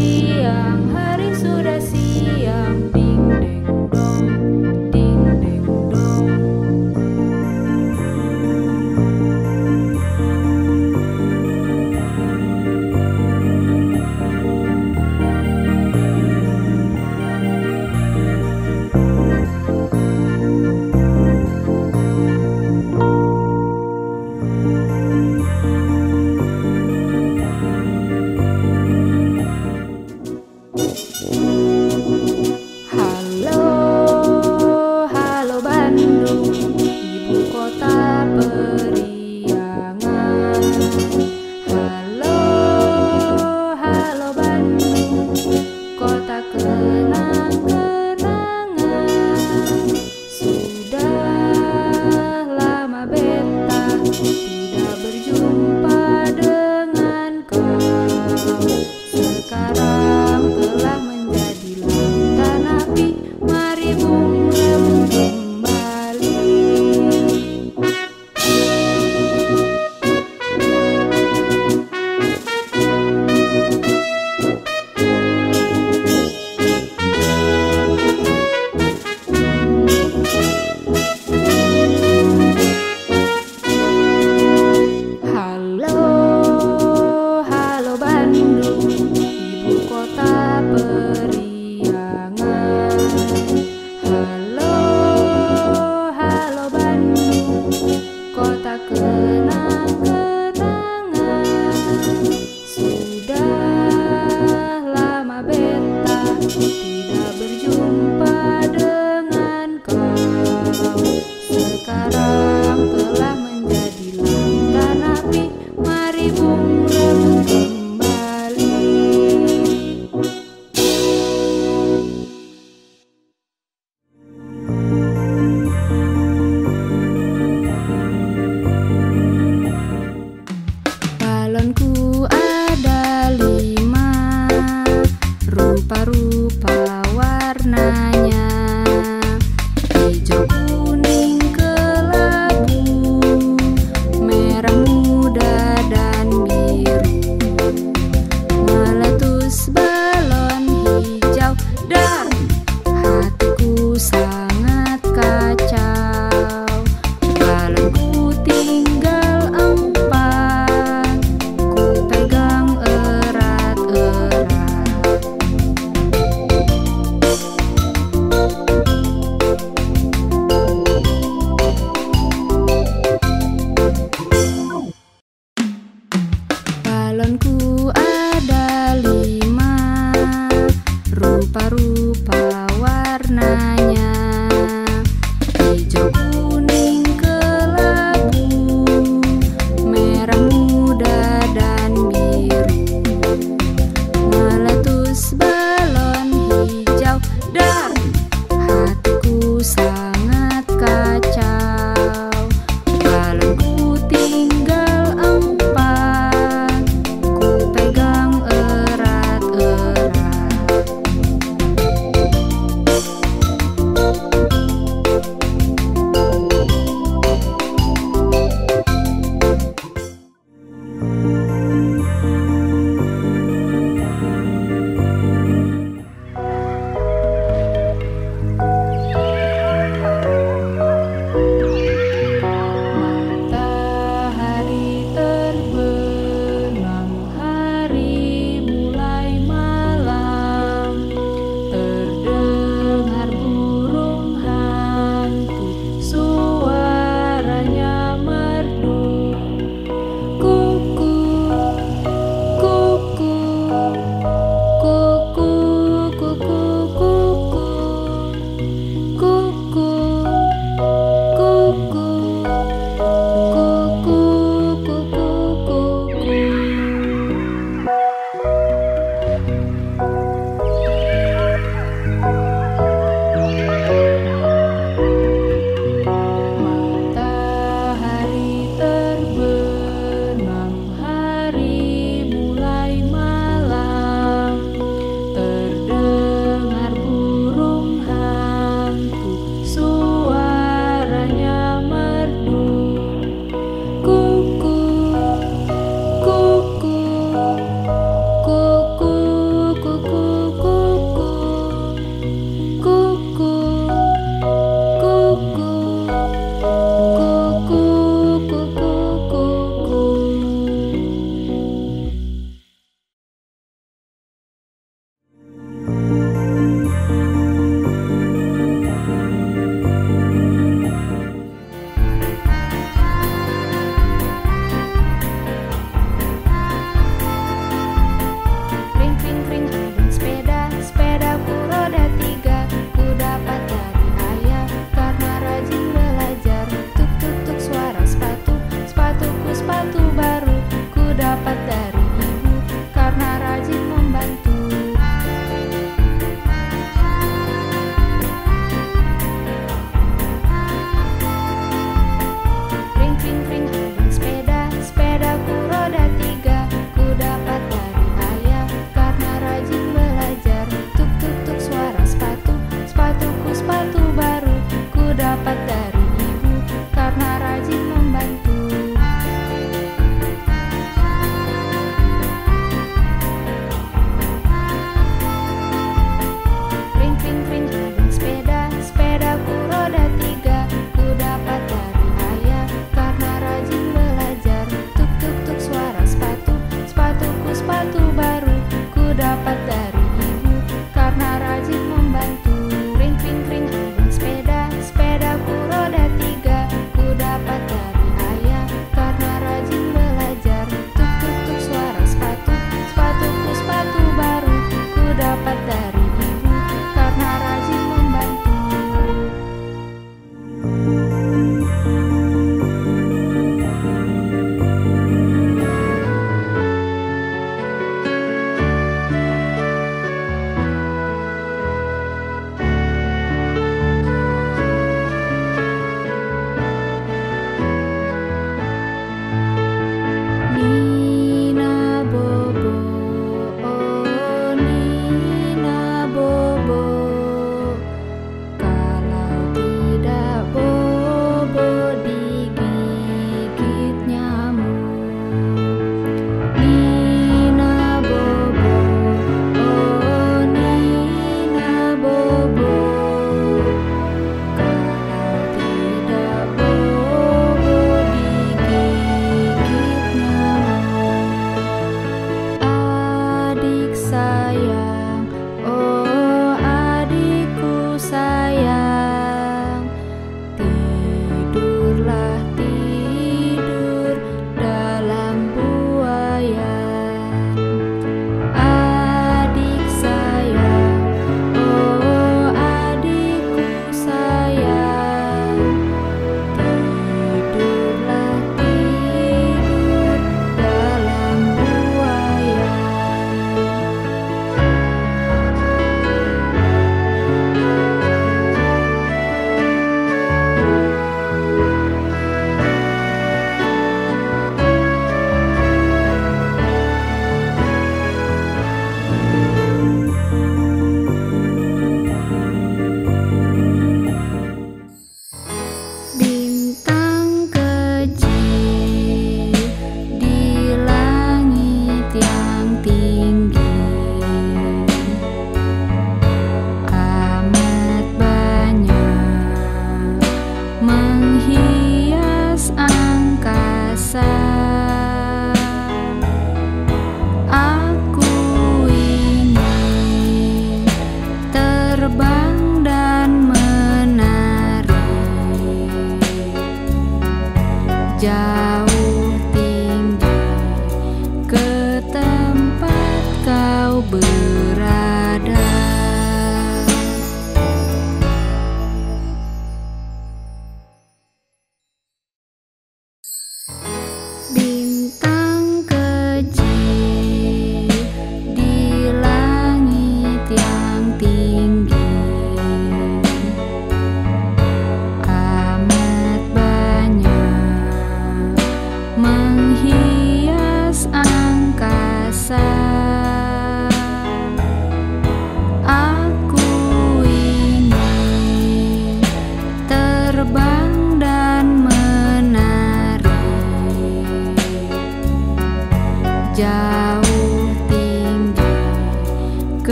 siang world.